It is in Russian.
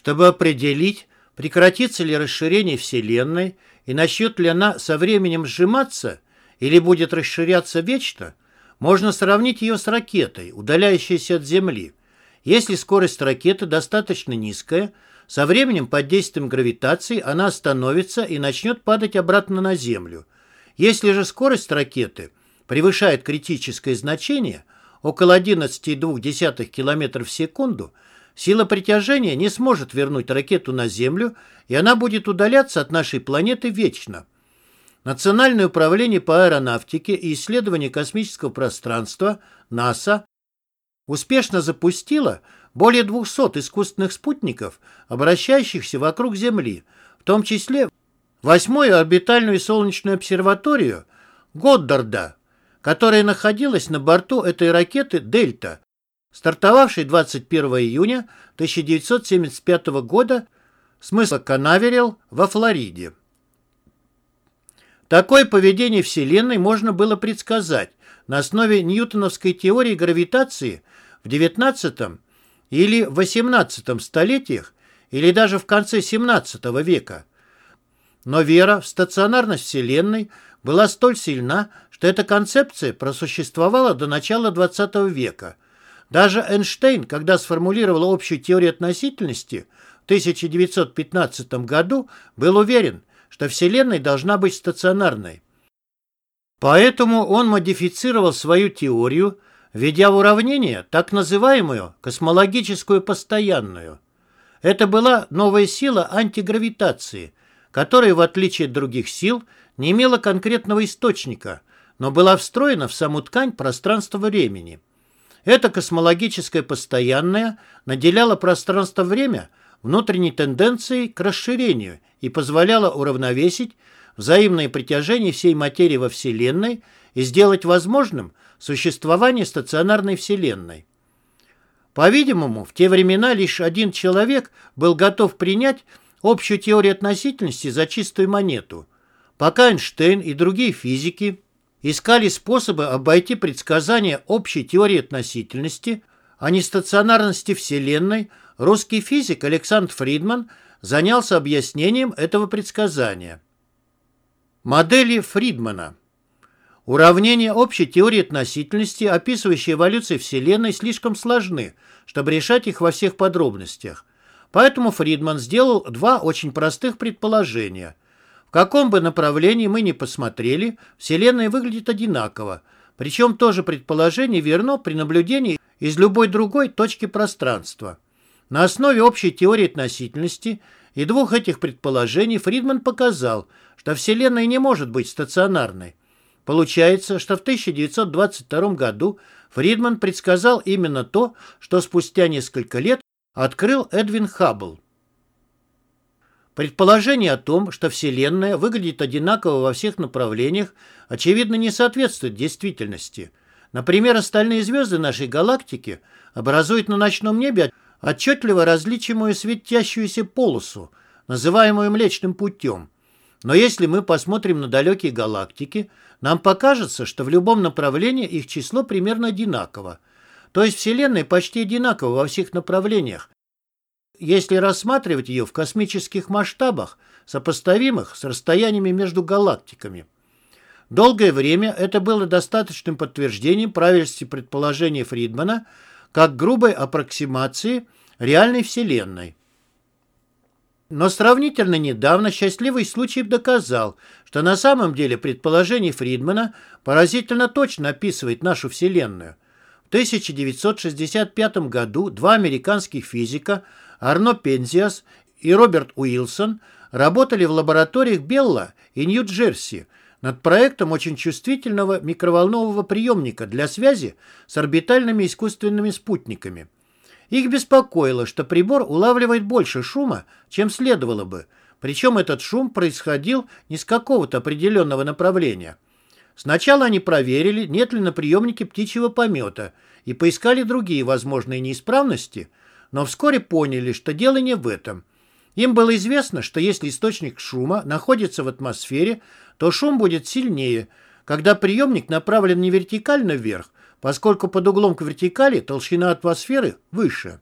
чтобы определить, прекратится ли расширение Вселенной и начнет ли она со временем сжиматься или будет расширяться вечно, можно сравнить ее с ракетой, удаляющейся от Земли. Если скорость ракеты достаточно низкая, со временем под действием гравитации она остановится и начнет падать обратно на Землю. Если же скорость ракеты превышает критическое значение, около 11,2 км в секунду, сила притяжения не сможет вернуть ракету на Землю, и она будет удаляться от нашей планеты вечно. Национальное управление по аэронавтике и исследованию космического пространства НАСА успешно запустило более 200 искусственных спутников, обращающихся вокруг Земли, в том числе восьмую орбитальную солнечную обсерваторию Годдарда, которая находилась на борту этой ракеты «Дельта», стартовавшей 21 июня 1975 года с мыса Канаверал во Флориде. Такое поведение Вселенной можно было предсказать на основе ньютоновской теории гравитации в XIX или XVIII столетиях или даже в конце XVII века. Но вера в стационарность Вселенной была столь сильна, что эта концепция просуществовала до начала XX века. Даже Эйнштейн, когда сформулировал общую теорию относительности в 1915 году, был уверен, что Вселенная должна быть стационарной. Поэтому он модифицировал свою теорию, введя в уравнение так называемую космологическую постоянную. Это была новая сила антигравитации, которая, в отличие от других сил, не имела конкретного источника, но была встроена в саму ткань пространства-времени. Эта космологическая постоянная наделяла пространство-время внутренней тенденцией к расширению и позволяла уравновесить взаимное притяжение всей материи во Вселенной и сделать возможным существование стационарной Вселенной. По-видимому, в те времена лишь один человек был готов принять общую теорию относительности за чистую монету, пока Эйнштейн и другие физики искали способы обойти предсказания общей теории относительности, а не стационарности Вселенной, русский физик Александр Фридман занялся объяснением этого предсказания. Модели Фридмана Уравнения общей теории относительности, описывающие эволюцию Вселенной, слишком сложны, чтобы решать их во всех подробностях. Поэтому Фридман сделал два очень простых предположения. В каком бы направлении мы ни посмотрели, Вселенная выглядит одинаково, причем то же предположение верно при наблюдении из любой другой точки пространства. На основе общей теории относительности и двух этих предположений Фридман показал, что Вселенная не может быть стационарной. Получается, что в 1922 году Фридман предсказал именно то, что спустя несколько лет открыл Эдвин Хаббл. Предположение о том, что Вселенная выглядит одинаково во всех направлениях, очевидно не соответствует действительности. Например, остальные звезды нашей галактики образуют на ночном небе отчетливо различимую светящуюся полосу, называемую Млечным путем. Но если мы посмотрим на далекие галактики, нам покажется, что в любом направлении их число примерно одинаково. То есть Вселенная почти одинакова во всех направлениях, если рассматривать ее в космических масштабах, сопоставимых с расстояниями между галактиками. Долгое время это было достаточным подтверждением правильности предположения Фридмана как грубой аппроксимации реальной Вселенной. Но сравнительно недавно счастливый случай доказал, что на самом деле предположение Фридмана поразительно точно описывает нашу Вселенную. В 1965 году два американских физика Арно Пензиас и Роберт Уилсон работали в лабораториях Белла и Нью-Джерси над проектом очень чувствительного микроволнового приемника для связи с орбитальными искусственными спутниками. Их беспокоило, что прибор улавливает больше шума, чем следовало бы, причем этот шум происходил не с какого-то определенного направления. Сначала они проверили, нет ли на приемнике птичьего помета, и поискали другие возможные неисправности, но вскоре поняли, что дело не в этом. Им было известно, что если источник шума находится в атмосфере, то шум будет сильнее, когда приемник направлен не вертикально вверх, поскольку под углом к вертикали толщина атмосферы выше.